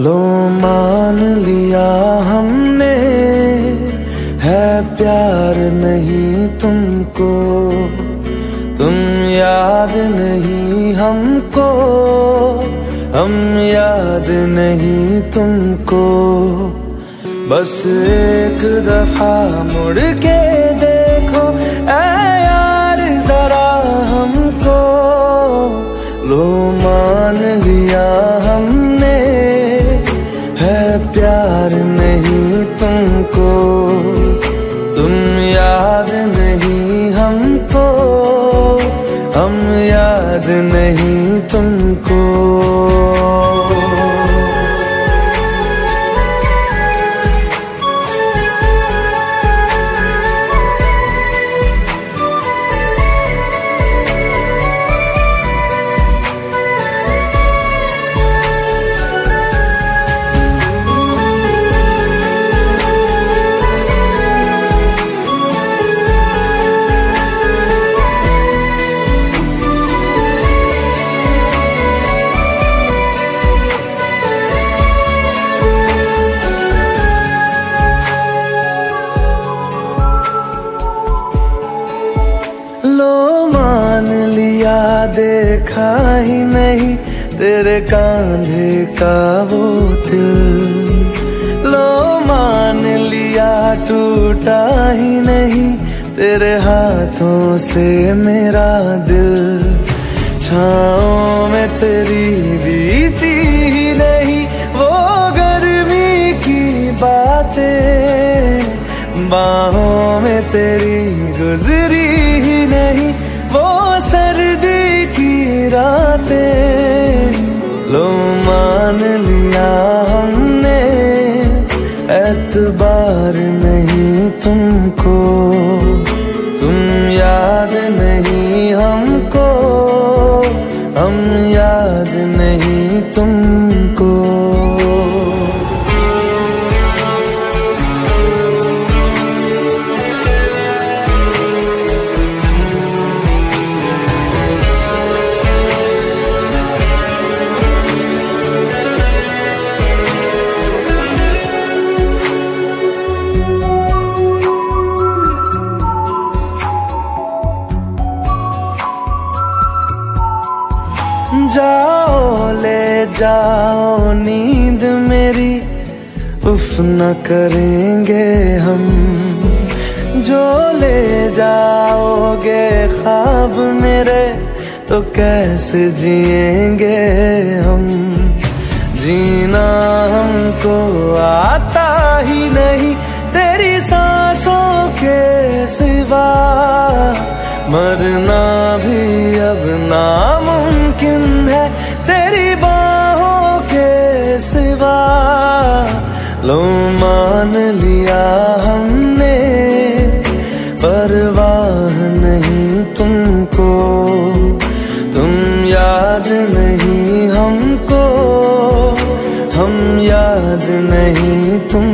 लो मान लिया हमने, है प्यार नहीं तुमको। तुम याद नहीं हमको, हम याद नहीं तुमको। बस एक दफ़ा मुड़ के प्यार नहीं तुमको। तुम याद नहीं हमको। हम याद नहीं तुमको। देखा ही नहीं तेरे कांधे का वो दिल। लो मान लिया, टूटा ही नहीं तेरे हाथों से मेरा दिल। छाओ में तेरी बीती ही नहीं वो गर्मी की बातें। बाहों में तेरी गुजरी ही नहीं एतबार नहीं तुमको जाओ, ले जाओ, नींद मेरी। उफ न करेंगे हम। जो ले जाओगे ख्वाब मेरे तो कैसे जिएँगे हम? जीना हमको आता ही नहीं, तेरी सांसों के सिवा। मरना भी अब नामुमकिन लो मान लिया हमने, परवाह नहीं तुमको। तुम याद नहीं हमको, हम याद नहीं तुमको।